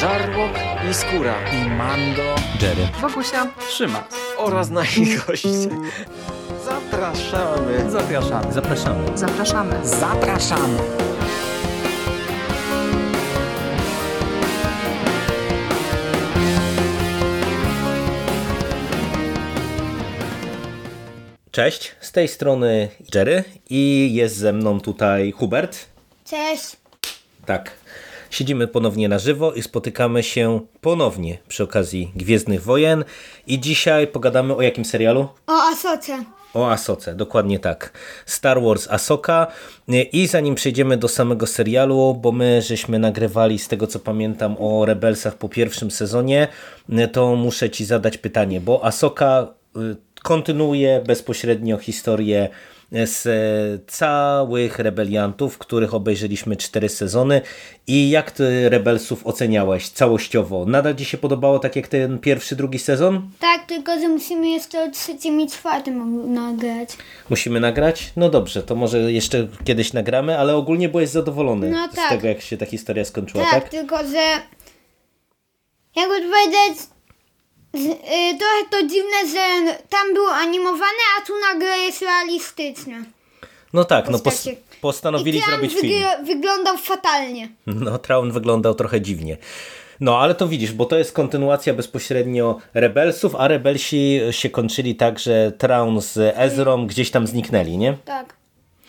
Żarłok i Skóra i Mando, Jerry, Wokusia, Szymas. oraz nasi goście. Zapraszamy. Zapraszamy. zapraszamy. zapraszamy. Zapraszamy. Cześć, z tej strony Jerry i jest ze mną tutaj Hubert. Cześć. Tak, siedzimy ponownie na żywo i spotykamy się ponownie przy okazji Gwiezdnych Wojen i dzisiaj pogadamy o jakim serialu? O Asoce. O Asoce, dokładnie tak. Star Wars Asoka. I zanim przejdziemy do samego serialu, bo my żeśmy nagrywali z tego co pamiętam o Rebelsach po pierwszym sezonie, to muszę ci zadać pytanie, bo Asoka y, kontynuuje bezpośrednio historię z całych rebeliantów, których obejrzeliśmy cztery sezony i jak ty Rebelsów oceniałeś całościowo? Nadal ci się podobało tak jak ten pierwszy, drugi sezon? Tak, tylko że musimy jeszcze o trzecim i czwartym nagrać. Musimy nagrać? No dobrze, to może jeszcze kiedyś nagramy, ale ogólnie byłeś zadowolony No z tak. tego, jak się ta historia skończyła, Tak, tak? tylko że jakby powiedzieć y, trochę to dziwne, że tam było animowane, a tu nagle jest realistyczne. No tak, no pos postanowili I zrobić film. wygl- wyglądał fatalnie. No, Traun wyglądał trochę dziwnie. No, ale to widzisz, bo to jest kontynuacja bezpośrednio Rebelsów, a Rebelsi się kończyli tak, że Traun z Ezrą gdzieś tam zniknęli, nie? Tak.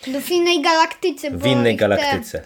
W innej galaktyce. W innej galaktyce.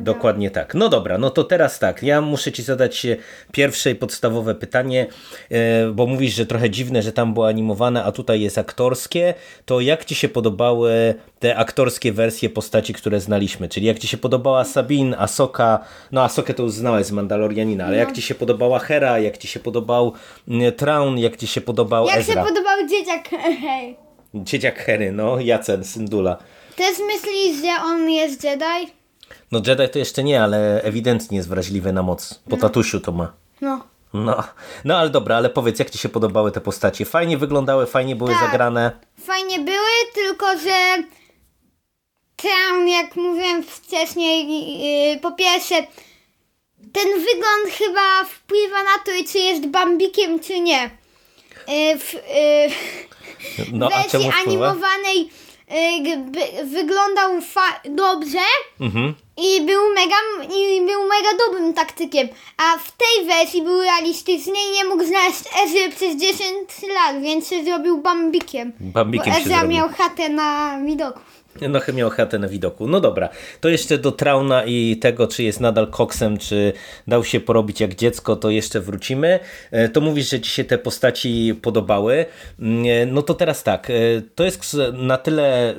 Dokładnie tak. No dobra, no to teraz tak. Ja muszę Ci zadać e, pierwsze podstawowe pytanie, e, bo mówisz, że trochę dziwne, że tam było animowane, a tutaj jest aktorskie. To jak Ci się podobały te aktorskie wersje postaci, które znaliśmy? Czyli jak Ci się podobała Sabine, Asoka, no Asokę to już znałeś z Mandalorianina, ale jak Ci się podobała Hera, jak Ci się podobał mm, Traun, jak Ci się podobał Jak Ezra? się podobał dzieciak? Hej. Dzieciak Hery, no, Jacen, Syndula. Też myślisz, że on jest Jedi? No Jedi to jeszcze nie, ale ewidentnie jest wrażliwy na moc. Po tatusiu to ma. No. No, no ale dobra, ale powiedz, jak Ci się podobały te postacie? Fajnie wyglądały, fajnie były Tak. zagrane. Fajnie były, tylko że tam, jak mówiłem wcześniej, yy, po pierwsze, ten wygląd chyba wpływa na to, czy jest bambikiem, czy nie. Yy, w yy, No, a wersji animowanej wyglądał fa- dobrze Mhm. i był mega, i był mega dobrym taktykiem, a w tej wersji był realistyczny i nie mógł znaleźć Ezry przez 10 lat, więc się zrobił bambikiem. Bambikiem bo Ezra miał chatę na widoku. No chyba miał chatę na widoku. No dobra, to jeszcze do Trauna i tego, czy jest nadal koksem, czy dał się porobić jak dziecko, to jeszcze wrócimy. E, To mówisz, że Ci się te postaci podobały. Mm, e, No to teraz tak, e, to jest na tyle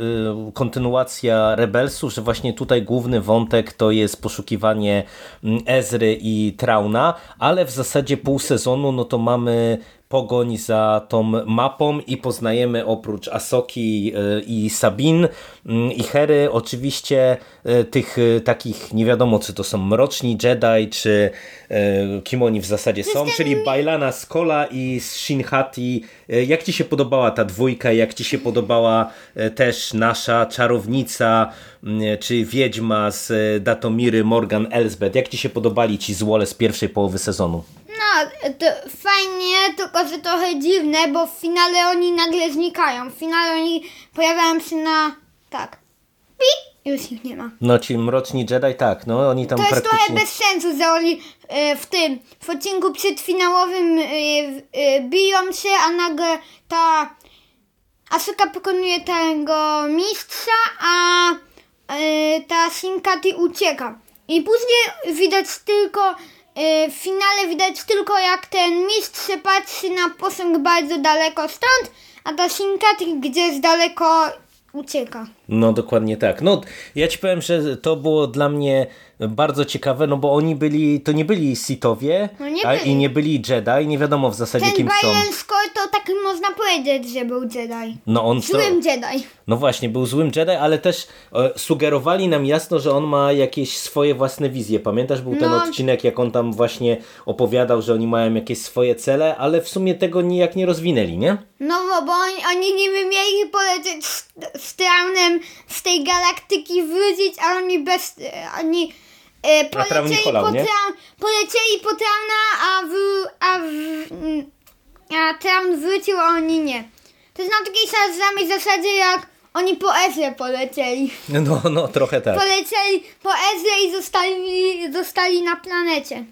kontynuacja Rebelsów, że właśnie tutaj główny wątek to jest poszukiwanie mm, Ezry i Trauna, ale w zasadzie pół sezonu, no to mamy pogoń za tą mapą i poznajemy oprócz Asoki e, i Sabin mm, i Hery oczywiście e, tych e, takich nie wiadomo czy to są mroczni Jedi czy kim oni w zasadzie są, czyli Bailana Skola i Shin Hati. E, Jak Ci się podobała ta dwójka, jak Ci się podobała też nasza czarownica czy wiedźma z Datomiry Morgan Elsbeth, jak Ci się podobali ci złole z pierwszej połowy sezonu? No, to fajnie, tylko że trochę dziwne, bo w finale oni nagle znikają. W finale oni pojawiają się na... tak. Pi! Już ich nie ma. No ci mroczni Jedi, tak, no oni tam To jest praktycznie... trochę bez sensu, że oni e, w tym, w odcinku przedfinałowym e, e, biją się, a nagle ta Asuka pokonuje tego mistrza, a e, ta Shinkati ucieka. I później widać tylko, w finale widać tylko jak ten mistrz patrzy na posąg bardzo daleko stąd, a ta Shinkati gdzieś daleko ucieka. No dokładnie tak. No ja ci powiem, że to było dla mnie bardzo ciekawe, no bo oni byli, to nie byli Sithowie No nie a, i nie byli Jedi, nie wiadomo w zasadzie Ten kim są. Biden Skoll to tak można powiedzieć, że był Jedi. No on to, Złym Jedi. no właśnie, był złym Jedi, ale też e, sugerowali nam jasno, że on ma jakieś swoje własne wizje. Pamiętasz, był ten No. odcinek, jak on tam właśnie opowiadał, że oni mają jakieś swoje cele, ale w sumie tego nijak nie rozwinęli, nie? No bo, oni, oni niby mieli polecieć z, z z tej galaktyki wrócić, a oni bez... Oni, e, polecieli, po? Traun, polecieli po Trauna, a, w, a, w, a Traun wrócił, a oni nie. To jest na takiej samej zasadzie, jak oni po Ezrę polecieli. No, no, trochę tak. Polecieli po Ezrę i zostali, zostali na planecie.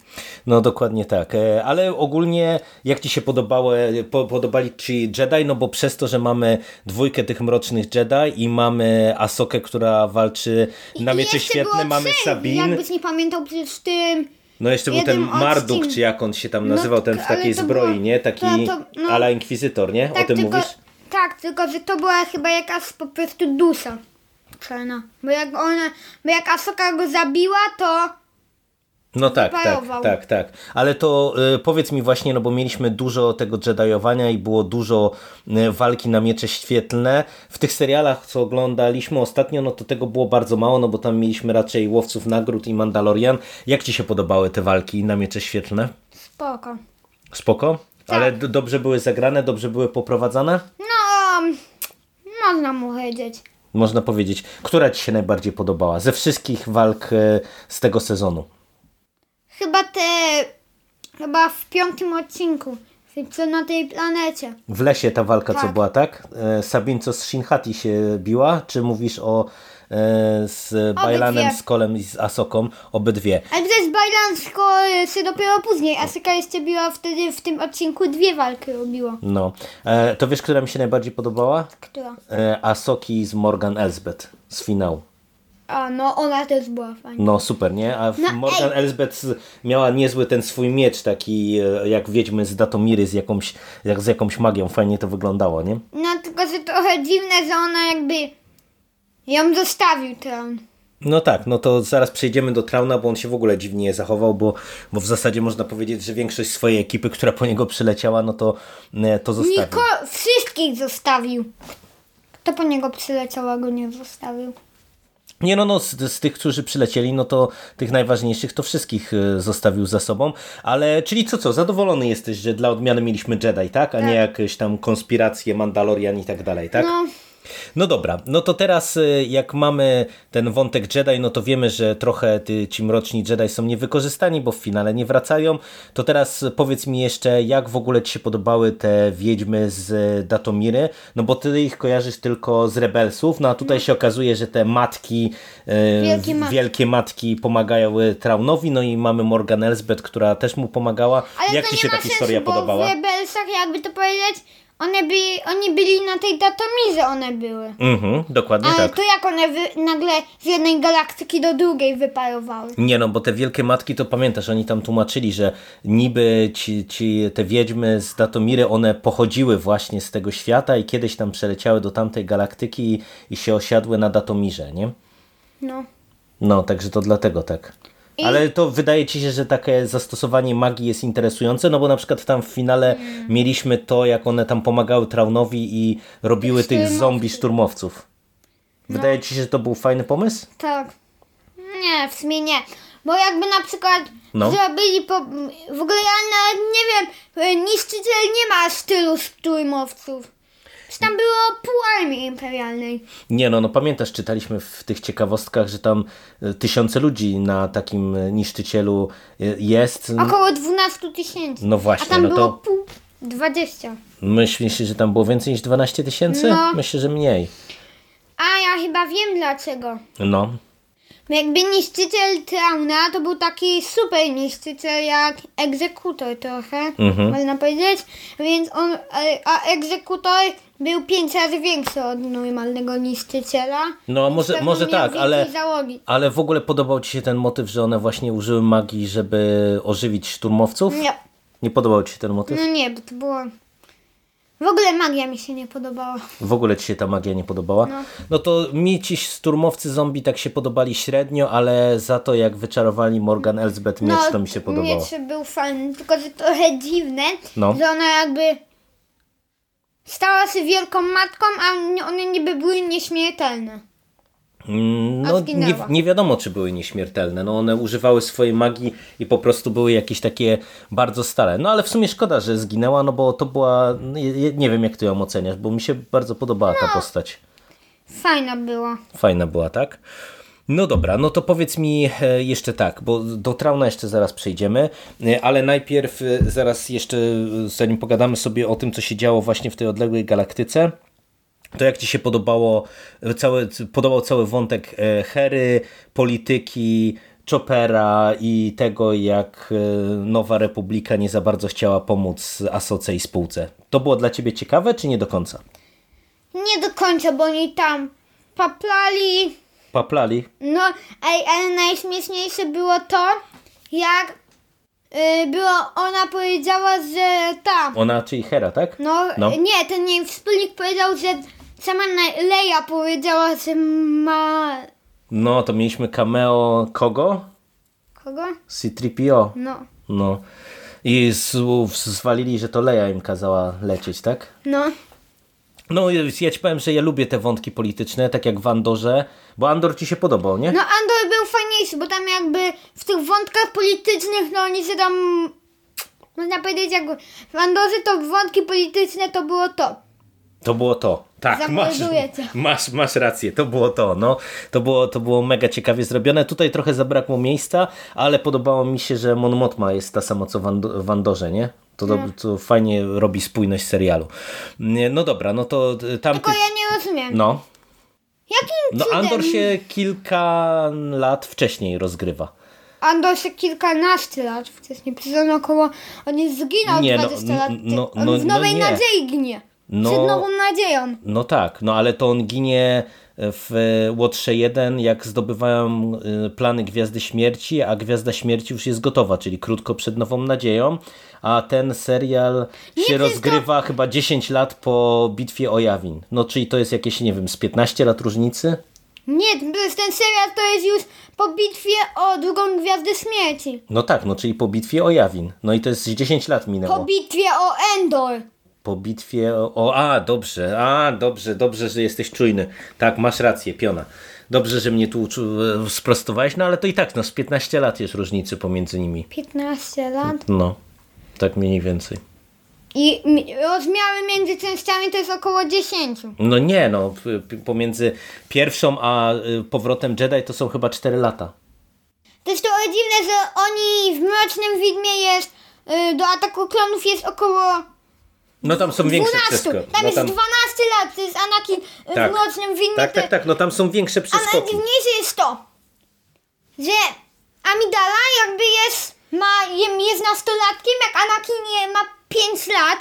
No dokładnie tak, E, ale ogólnie jak Ci się podobały, po, podobali Ci Jedi, no bo przez to, że mamy dwójkę tych mrocznych Jedi i mamy Asokę, która walczy na I miecze świetne, mamy trzy, Sabin, Jakbyś nie pamiętał, przecież tym... no jeszcze był ten Marduk, czy jak on się tam No nazywał, tak, ten w ale takiej zbroi, było- nie? Taki to- to, no. ala Inkwizytor, nie? o tym tylko, mówisz? Tak, tylko że to była chyba jakaś po prostu dusza czarna. Bo jak ona, bo jak Asoka go zabiła, to No tak, tak, wyparował. tak, tak. Ale to y, powiedz mi właśnie, no bo mieliśmy dużo tego Jediowania i było dużo y, walki na miecze świetlne. W tych serialach, co oglądaliśmy ostatnio, no to tego było bardzo mało, no bo tam mieliśmy raczej Łowców Nagród i Mandalorian. Jak Ci się podobały te walki na miecze świetlne? spoko. Spoko? Tak. Ale dobrze były zagrane, dobrze były poprowadzane? No, można mu powiedzieć. Można powiedzieć. Która Ci się najbardziej podobała ze wszystkich walk y, z tego sezonu? Chyba te, chyba w piątym odcinku, co na tej planecie. W lesie ta walka, co Tak. była, tak? E, Sabin, co z Shinhati się biła? Czy mówisz o e, z Bajlanem, z Kolem i z Asoką? Obydwie. Ale to jest Bajlansko się dopiero później. Asyka jeszcze biła wtedy w tym odcinku dwie walki robiło. No. E, to wiesz, która mi się najbardziej podobała? Która? E, Asoki z Morgan Elsbeth z finału. A no, ona też była fajna. No super, nie? A No, Morgan Elsbeth z- miała niezły ten swój miecz, taki e, jak wiedźmy z Datomiry z jakąś, jak z jakąś magią. Fajnie to wyglądało, nie? No tylko, że trochę dziwne, że ona jakby ją zostawił Tron. No tak, no to zaraz przejdziemy do Trauna, bo on się w ogóle dziwnie zachował, bo, bo w zasadzie można powiedzieć, że większość swojej ekipy, która po niego przyleciała, no to, e, to zostawił. Niko wszystkich zostawił. Kto po niego przyleciał, a go nie zostawił? Nie no, no z, z tych, którzy przylecieli, no to tych najważniejszych to wszystkich e, zostawił za sobą, ale czyli co, co, zadowolony jesteś, że dla odmiany mieliśmy Jedi, tak? A nie jakieś tam konspiracje, Mandalorian i tak dalej, tak? No, No dobra, no to teraz y, jak mamy ten wątek Jedi, no to wiemy, że trochę ty, ci mroczni Jedi są niewykorzystani, bo w finale nie wracają. To teraz powiedz mi jeszcze, jak w ogóle ci się podobały te wiedźmy z Datomiry, no bo ty ich kojarzysz tylko z Rebelsów, no a tutaj się okazuje, że te matki, y, Wielkie matki. wielkie matki pomagały Traunowi, no i mamy Morgan Elsbeth, która też mu pomagała. ale jak ci się ta historia podobała? w Rebelsach, jakby to powiedzieć, one byli, oni byli na tej datomirze, one były. Mhm, dokładnie Ale tak. to jak one wy, nagle z jednej galaktyki do drugiej wyparowały? Nie no, bo te wielkie matki to pamiętasz, oni tam tłumaczyli, że niby ci, ci te wiedźmy z Datomiry, one pochodziły właśnie z tego świata i kiedyś tam przeleciały do tamtej galaktyki i, i się osiadły na Datomirze, nie? No. No, także to dlatego tak. Ale to wydaje ci się, że takie zastosowanie magii jest interesujące, no bo na przykład tam w finale Mm. mieliśmy to, jak one tam pomagały Traunowi i robiły tych zombie szturmowców. Wydaje ci się, że to był fajny pomysł? Tak. Nie, w sumie nie. Bo jakby na przykład No. zrobili po... W ogóle ja nawet nie wiem, e, niszczyciel nie ma stylu szturmowców. Czy tam było pół armii imperialnej. Nie no, no pamiętasz, czytaliśmy w tych ciekawostkach, że tam e, tysiące ludzi na takim e, niszczycielu e, jest. Około 12 tysięcy. No właśnie, A tam no było to- pół... 20. Myślisz, że tam było więcej niż 12 tysięcy? No. Myślę, że mniej. A ja chyba wiem dlaczego. No. Bo Jakby niszczyciel Trauna to był taki super niszczyciel jak egzekutor trochę, Mhm. można powiedzieć. Więc on, a- a egzekutor był pięć razy większy od normalnego niszczyciela. No, może, może tak, ale, Załogi. ale w ogóle podobał Ci się ten motyw, że one właśnie użyły magii, żeby ożywić szturmowców? Nie, Nie podobał Ci się ten motyw? no nie, bo to było... W ogóle magia mi się nie podobała. W ogóle Ci się ta magia nie podobała? No. No to mi ci szturmowcy zombie tak się podobali średnio, ale za to jak wyczarowali Morgan Elsbeth miecz, to mi się podobało. No, Miecz był fajny, tylko że trochę dziwne, No. że ona jakby stała się wielką matką, a one niby były nieśmiertelne. Mm, No, nie, nie wiadomo, czy były nieśmiertelne. No, one używały swojej magii i po prostu były jakieś takie bardzo stare. No ale w sumie szkoda, że zginęła, no bo to była. no, Nie wiem, jak ty ją oceniasz, bo mi się bardzo podobała No. ta postać. Fajna była. Fajna była, tak? No dobra, no to powiedz mi e, jeszcze tak, bo do Trauna jeszcze zaraz przejdziemy, e, ale najpierw e, zaraz jeszcze, zanim pogadamy sobie o tym, co się działo właśnie w tej odległej galaktyce, to jak Ci się podobało cały, podobał cały wątek e, Hery, polityki, Chopera i tego, jak e, Nowa Republika nie za bardzo chciała pomóc Asoce i spółce. To było dla Ciebie ciekawe, czy nie do końca? Nie do końca, bo oni tam paplali. Paplali? No, ej, ale najśmieszniejsze było to, jak y, było, ona powiedziała, że tam. Ona, czyli Hera, tak? No, No. nie, ten jej wspólnik powiedział, że sama Leia powiedziała, że ma... No, to mieliśmy cameo kogo? Kogo? C-3PO. No, No. I zwalili, że to Leia im kazała lecieć, tak? no. No, ja ci powiem, że ja lubię te wątki polityczne, tak jak w Andorze, bo Andor ci się podobał, nie? No Andor był fajniejszy, bo tam jakby w tych wątkach politycznych, no oni się tam... Można powiedzieć, jak w Andorze to wątki polityczne to było to. To było to. Tak, masz, masz, masz rację, to było to. No. To, było, to było mega ciekawie zrobione. Tutaj trochę zabrakło miejsca, ale podobało mi się, że Mon Mothma jest ta sama co w Ando- w Andorze, nie? To, to, to fajnie robi spójność serialu. No dobra, no to y, tamty... Tylko ja nie rozumiem. No, Jakim no cudem Andor się kilka lat wcześniej rozgrywa. Andor się kilkanaście lat wcześniej, przecież on około, on jest zginął Nie, no, 20 lat. n- no, on no, w Nowej no nie. Nadziei ginie. No. Przed Nową Nadzieją. No tak, no ale to on ginie w Łotrze 1, jak zdobywają y, plany Gwiazdy Śmierci, a Gwiazda Śmierci już jest gotowa, czyli krótko przed Nową Nadzieją, a ten serial się to jest rozgrywa chyba 10 lat po bitwie o Jawin. No czyli to jest jakieś, nie wiem, z 15 lat różnicy? Nie, to ten serial to jest już po bitwie o drugą Gwiazdę Śmierci. No tak, no czyli po bitwie o Jawin. No i to jest 10 lat minęło. Po bitwie o Endor. Po bitwie o, o... A, dobrze, a, dobrze, dobrze, że jesteś czujny. Tak, masz rację, piona. Dobrze, że mnie tu e, sprostowałeś, no ale to i tak, no z 15 lat jest różnicy pomiędzy nimi. 15 lat. No, tak mniej więcej. I mi- rozmiary między częściami to jest około 10. No nie, no, pomiędzy pierwszą a y, powrotem Jedi to są chyba 4 lata. Też to dziwne, że oni w Mrocznym Widmie jest, y, do ataku klonów jest około No tam są większe 12. przeskoki. Tam No, jest 12 lat, to jest Anakin y, Tak. w Mrocznym tak, tak, tak, no tam są większe A przeskoki. najdziwniejsze jest to, że Amidala jakby jest, ma, jest nastolatkiem, jak Anakin ma 5 lat,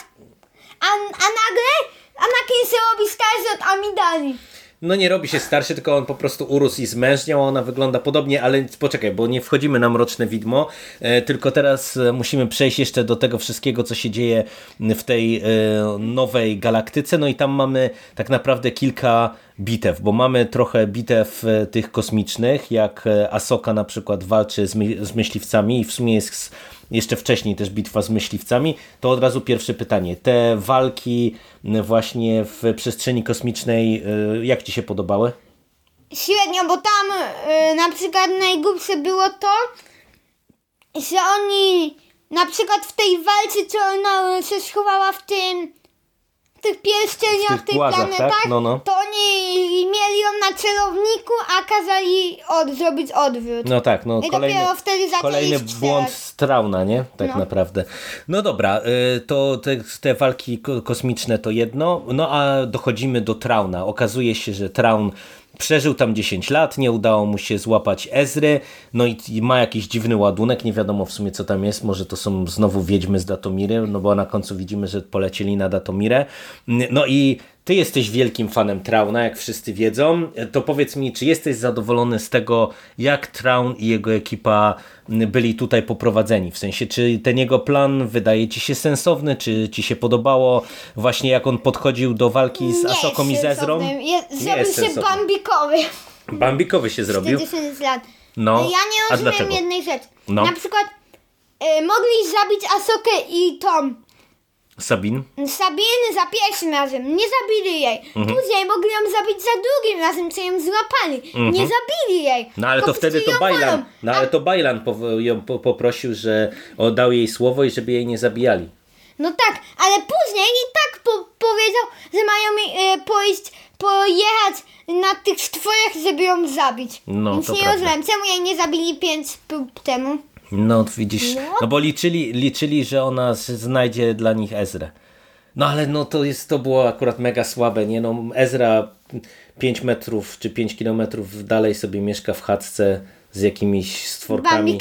a, a nagle Anakin się robi starszy od Amidali. No nie robi się starszy, tylko on po prostu urósł i zmężniał, ona wygląda podobnie, ale poczekaj, bo nie wchodzimy na Mroczne Widmo, e, tylko teraz e, musimy przejść jeszcze do tego wszystkiego, co się dzieje w tej e, nowej galaktyce, no i tam mamy tak naprawdę kilka bitew, bo mamy trochę bitew tych kosmicznych, jak Asoka na przykład walczy z, z myśliwcami i w sumie jest jeszcze wcześniej też bitwa z myśliwcami, to od razu pierwsze pytanie. Te walki właśnie w przestrzeni kosmicznej, y, jak Ci się podobały? Średnio, bo tam y, na przykład najgłupsze było to, że oni na przykład w tej walce, co ona się schowała w tym w tych pierścieniach, tych tych głazach, planetach, tak? No, no. to oni mieli ją celowniku, a kazali od, zrobić odwrót. No tak, no I kolejny, dopiero wtedy kolejny błąd z Trauna, nie? Tak No. naprawdę. No dobra, y, to te, te walki ko- kosmiczne to jedno, no a dochodzimy do Trauna. Okazuje się, że Traun przeżył tam 10 lat, nie udało mu się złapać Ezry, no i, i ma jakiś dziwny ładunek, nie wiadomo w sumie co tam jest, może to są znowu wiedźmy z Datomiry, no bo na końcu widzimy, że polecieli na Datomirę. No i ty jesteś wielkim fanem Trauna, jak wszyscy wiedzą, to powiedz mi, czy jesteś zadowolony z tego, jak Traun i jego ekipa byli tutaj poprowadzeni? W sensie, czy ten jego plan wydaje ci się sensowny, czy ci się podobało właśnie jak on podchodził do walki z Nie Asoką i Zezrą? Je, zrobił się sensowny. bambikowy. Bambikowy się zrobił. 40 lat. No, Ja nie rozumiem jednej rzeczy. No. Na przykład y, mogli zabić Asokę i Tom. Sabin? Sabiny za pierwszym razem, nie zabili jej. Mhm. Później mogli ją zabić za drugim razem, co ją złapali. Nie zabili jej. Mhm. No ale to wtedy to. Bajlan, no ale to Bajlan ją po, poprosił, że oddał jej słowo i żeby jej nie zabijali. No tak, ale później i tak po powiedział, że mają e, pójść, pojechać na tych stworach, żeby ją zabić. No, Więc to nie prawda. rozumiem, czemu jej nie zabili pięć prób temu. No widzisz, No. no bo liczyli, liczyli, że ona znajdzie dla nich Ezrę. No ale no to jest, to było akurat mega słabe, nie no Ezra 5 metrów czy 5 kilometrów dalej sobie mieszka w chatce z jakimiś stworkami.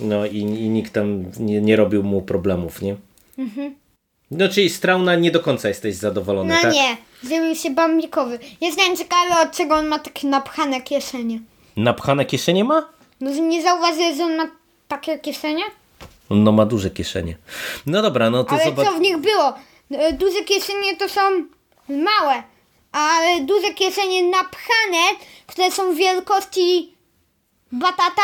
No i, i nikt tam nie, nie robił mu problemów, nie? No czyli z Trauna nie do końca jesteś zadowolony, Mhm. No tak? nie, zrobił się bambikowy. Jestem ciekawy, od czego on ma takie napchane kieszenie. Napchane kieszenie ma? No że nie zauważyłeś, że on ma takie kieszenie? No ma duże kieszenie. No dobra, no to Ale zobacz. co w nich było? E, Duże kieszenie to są małe, ale duże kieszenie napchane, które są wielkości batata.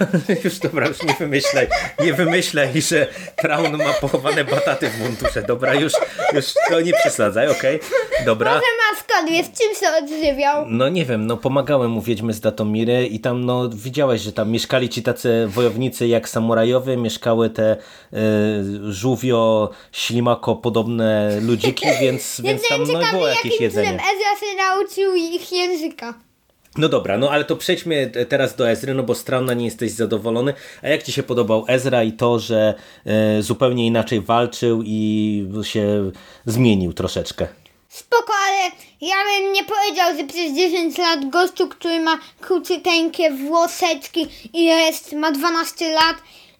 Już dobra, już nie wymyślaj. Nie wymyślaj, że Traun ma pochowane bataty w mundurze. Dobra, już, już to nie przesadzaj, okej? Dobra. Może maskot jest, czym się odżywiał? No nie wiem, no pomagałem mu Wiedźmy z Datomiry i tam no widziałeś, że tam mieszkali ci tacy wojownicy jak samurajowie, mieszkały te y, żółwio, ślimako podobne ludziki, więc, więc tam no, ciekawy, było jakieś jakim jedzenie. Ezra się nauczył ich języka. No dobra, no ale to przejdźmy teraz do Ezry, no bo z Trauna nie jesteś zadowolony. A jak ci się podobał Ezra i to, że e, zupełnie inaczej walczył i się zmienił troszeczkę? Spoko, ale ja bym nie powiedział, że przez 10 lat gościu, który ma króciuteńkie włoseczki i jest, ma 12 lat,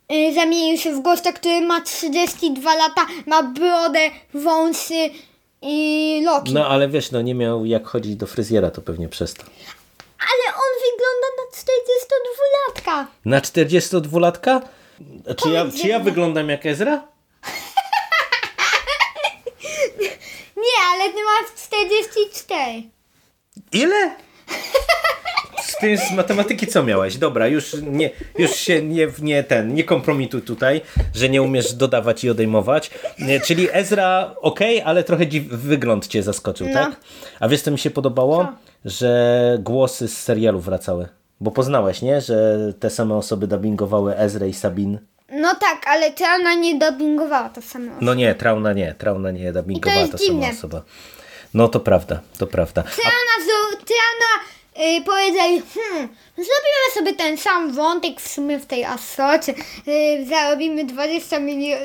yy, zamienił się w gościa, który ma 32 lata, ma brodę, wąsy i loki. No ale wiesz, no nie miał jak chodzić do fryzjera, to pewnie przez to. Ale on wygląda na 42-latka. Na 42-latka? Czy ja, czy ja wyglądam jak Ezra? Nie, ale ty masz 44. Ile? Z tym z matematyki co miałeś? Dobra, już nie, już się nie, nie ten, nie kompromituj tutaj, że nie umiesz dodawać i odejmować. Nie, Czyli Ezra ok, ale trochę dziw, wygląd cię zaskoczył, No. tak? A wiesz co mi się podobało? Co? Że głosy z serialu wracały. Bo poznałeś, nie? Że te same osoby dubbingowały Ezra i Sabin. No tak, ale ona nie dubbingowała to samo? No nie, Trauna nie, Trauna nie dubbingowała jest ta sama osoba. No to prawda, to prawda. Tyana, z- Tyana y, powiedzieli, hmm, zrobimy sobie ten sam wątek w sumie w tej asocie, y, zarobimy 20 milionów,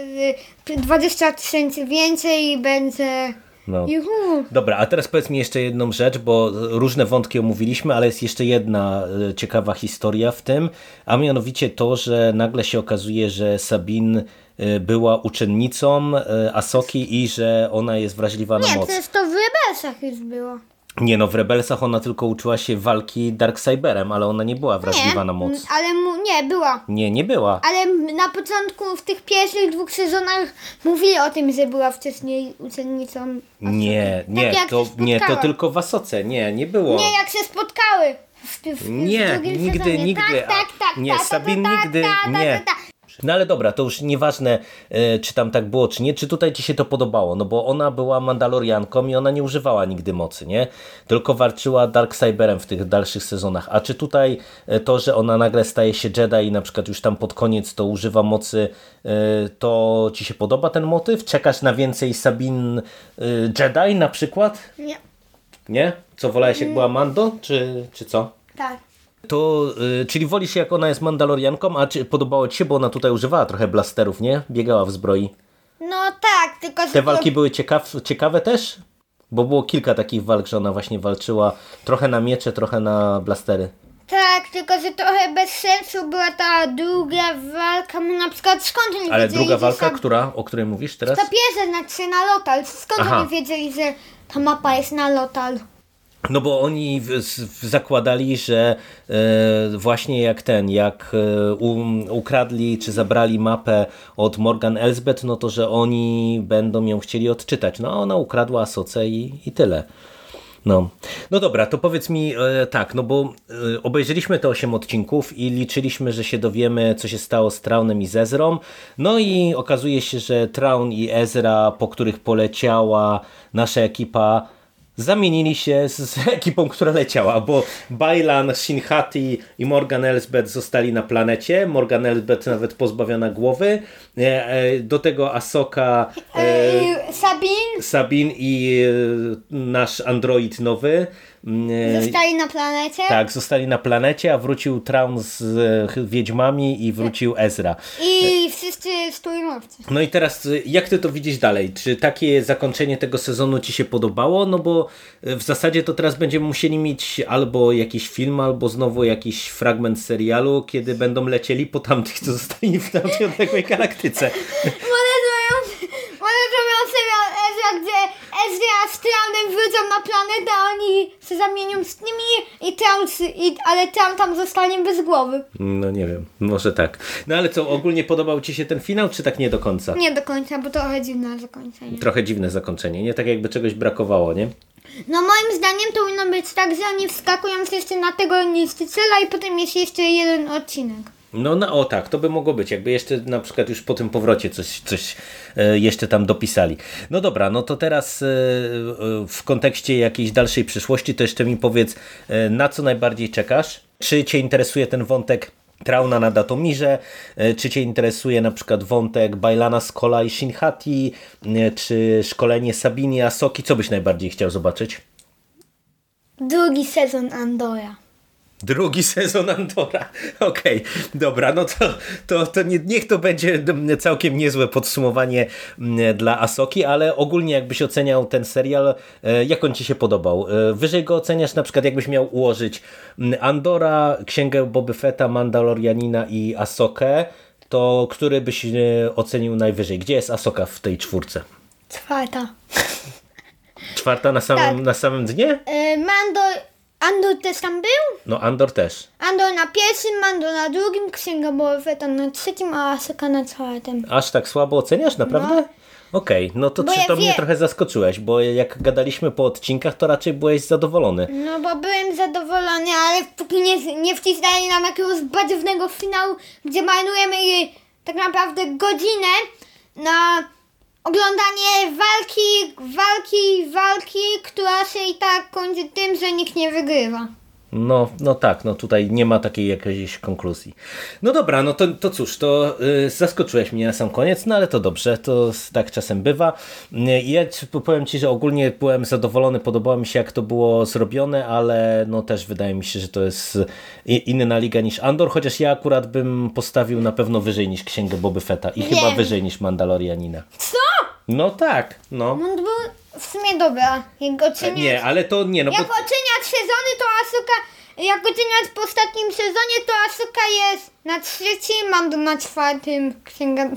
y, 20 tysięcy więcej i będzie... No. Juhu. Dobra, a teraz powiedz mi jeszcze jedną rzecz, bo różne wątki omówiliśmy, ale jest jeszcze jedna e, ciekawa historia w tym, a mianowicie to, że nagle się okazuje, że Sabin e, była uczennicą e, Asoki i że ona jest wrażliwa na Nie, moc. przecież to w Rebelsach już było. Nie no, w Rebelsach ona tylko uczyła się walki Darkcyberem, ale ona nie była Nie, wrażliwa na m, moc. ale mu, nie, była. Nie, nie była. Ale na początku w tych pierwszych dwóch sezonach mówili o tym, że była wcześniej uczennicą. Nie, nie, tak jak to, nie, to tylko w Asoce, nie, nie było. Nie, jak się spotkały. W, w, w Nie, nigdy, sezonie. nigdy. Tak, tak, tak. Nie, ta, ta, ta, Sabin nigdy, nie. No ale dobra, to już nieważne, e, czy tam tak było, czy nie, czy tutaj ci się to podobało, no bo ona była Mandalorianką i ona nie używała nigdy mocy, nie? Tylko walczyła Darkcyberem w tych dalszych sezonach. A czy tutaj e, to, że ona nagle staje się Jedi i na przykład już tam pod koniec to używa mocy, e, to ci się podoba ten motyw? Czekasz na więcej Sabin e, Jedi na przykład? Nie, Nie? Co wolałeś jak była Mando, czy, czy co? tak. To, y, czyli wolisz jak ona jest Mandalorianką, a czy podobało ci się, bo ona tutaj używała trochę blasterów, nie? Biegała w zbroi. No tak, tylko że Te to- walki były ciekaw, ciekawe też? Bo było kilka takich walk, że ona właśnie walczyła trochę na miecze, trochę na blastery. Tak, tylko że trochę bez sensu była ta druga walka. Na przykład skąd oni Ale wiedzieli, druga walka, która, o której mówisz teraz? Ta pierwsza znaczy na Lotal. Skąd Aha. oni wiedzieli, że ta mapa jest na Lotal? No bo oni zakładali, że e, właśnie jak ten, jak e, ukradli czy zabrali mapę od Morgan Elsbeth, no to że oni będą ją chcieli odczytać. No a ona ukradła Asoce i, i tyle. No. no dobra, to powiedz mi e, tak, no bo obejrzeliśmy te 8 odcinków i liczyliśmy, że się dowiemy, co się stało z Traunem i z Ezrą. No i okazuje się, że Traun i Ezra, po których poleciała nasza ekipa, zamienili się z, z ekipą, która leciała, bo Bailan, Shinhati i Morgan Elsbeth zostali na planecie. Morgan Elsbeth nawet pozbawiona głowy. E, e, Do tego Asoka, e, Sabin Sabin i nasz android nowy. E, zostali na planecie. Tak, zostali na planecie, a wrócił Traun z e, wiedźmami i wrócił Ezra. I wszyscy stójmowcy. No i teraz, y, jak ty to widzisz dalej? Czy takie zakończenie tego sezonu ci się podobało? No bo w zasadzie to teraz będziemy musieli mieć albo jakiś film, albo znowu jakiś fragment serialu, kiedy będą lecieli po tamtych, co zostali w tamtej galaktyce. Może zrobią, może zrobią serial Ezra, gdzie Ezra z Traunem wrócą na planetę, a oni się zamienią z nimi, i Traun, s- i, ale Traun tam zostanie bez głowy. No nie wiem, może tak. No ale co, ogólnie podobał ci się ten finał, czy tak nie do końca? Nie do końca, bo trochę dziwne zakończenie. Trochę dziwne zakończenie, nie tak jakby czegoś brakowało, nie? No moim zdaniem to powinno być tak, że oni wskakują jeszcze na tego niszczyciela i potem jest jeszcze jeden odcinek. No, no o tak, to by mogło być, jakby jeszcze na przykład już po tym powrocie coś, coś e, jeszcze tam dopisali. No dobra, no to teraz e, e, w kontekście jakiejś dalszej przyszłości to jeszcze mi powiedz, na co najbardziej czekasz? Czy Cię interesuje ten wątek Trauna na Datomirze? Czy Cię interesuje na przykład wątek Bailana Skola i Shinhati? Czy szkolenie Sabini Asoki? Co byś najbardziej chciał zobaczyć? Drugi sezon Andora. Drugi sezon Andora. Okej, dobra, no to, to, to nie, niech to będzie mm, całkiem niezłe podsumowanie mm, dla Asoki, ale ogólnie jakbyś oceniał ten serial, e, jak on ci się podobał? E, Wyżej go oceniasz na przykład jakbyś miał ułożyć mm, Andora, Księgę Boby Fetta, Mandalorianina i Asokę, to który byś e, ocenił najwyżej? Gdzie jest Asoka w tej czwórce? Czwarta. Czwarta na samym, Tak. na samym dnie? Mando, Andor też tam był? No Andor też. Andor na pierwszym, Mando na drugim, Księga Boba na trzecim, a Asoka na czwartym. Aż tak słabo oceniasz, naprawdę? Okej, no to Bo czy ja to mnie wie- trochę zaskoczyłeś, bo jak gadaliśmy po odcinkach, to raczej byłeś zadowolony. No bo byłem zadowolony, ale póki nie, nie wcisnęli nam jakiegoś badziewnego finału, gdzie marnujemy y, tak naprawdę godzinę na oglądanie walki, walki, walki, która się i tak kończy tym, że nikt nie wygrywa. No, no tak, no tutaj nie ma takiej jakiejś konkluzji. No dobra, no to, to cóż, to y, zaskoczyłeś mnie na sam koniec, no ale to dobrze, to tak czasem bywa. Y, Ja powiem Ci, że ogólnie byłem zadowolony, podobało mi się jak to było zrobione, ale no też wydaje mi się, że to jest i- inna liga niż Andor, chociaż ja akurat bym postawił na pewno wyżej niż Księgę Boby Fetta i chyba wyżej niż Mandalorianina. Co? No tak, no. On był w sumie dobra. Jak oceniać, Nie, ale to nie, no bo... jak oceniać sezony, to Asuka, jak oceniać po ostatnim sezonie, to Asuka jest na trzecim, Mando na czwartym, Księga...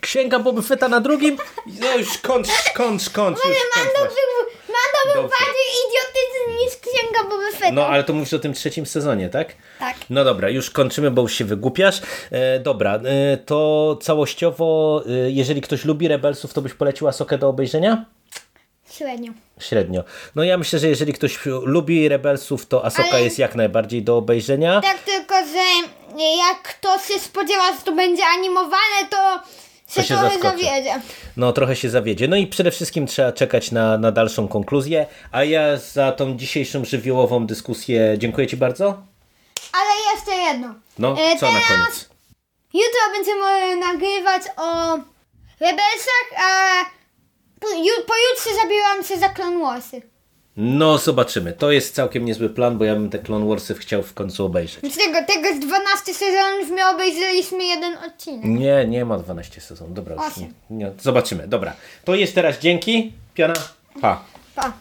Księga Boby Fetta na drugim? No już kończ, kończ, kończ. Już kończ Mando był, Mando był Dobrze. bardziej idiotyczny niż Księga Boba Fetta. No ale to mówisz o tym trzecim sezonie, tak? Tak. No dobra, już kończymy, bo już się wygłupiasz. E, dobra, e, to całościowo, e, jeżeli ktoś lubi Rebelsów, to byś poleciła Sokę do obejrzenia? Średnio. Średnio. No ja myślę, że jeżeli ktoś lubi Rebelsów, to Asoka Ale- jest jak najbardziej do obejrzenia. Tak tylko, że jak ktoś się spodziewa, że to będzie animowane, to się, się trochę zaskoczy. zawiedzie. No trochę się zawiedzie. No i przede wszystkim trzeba czekać na, na dalszą konkluzję. A ja za tą dzisiejszą żywiołową dyskusję dziękuję Ci bardzo. Ale jeszcze jedno. No, E, co na koniec? Jutro będziemy nagrywać o Rebelsach, a po- ju- pojutrze zabieram się za Clone Warsy. No zobaczymy. To jest całkiem niezły plan, bo ja bym te Clone Warsy chciał w końcu obejrzeć. Z tego, tego z 12 sezonów my obejrzeliśmy jeden odcinek. Nie, nie ma 12 sezonów. Dobra, już Osiem. nie, nie. Zobaczymy. Dobra. To jest teraz dzięki. Piana. Pa. Pa.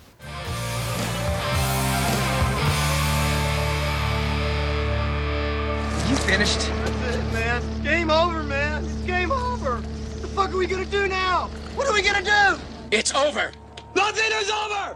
You finished? That's it, man. Game over, man. It's game over. What the fuck are we gonna do now? What are we gonna do? It's over. Nothing is over!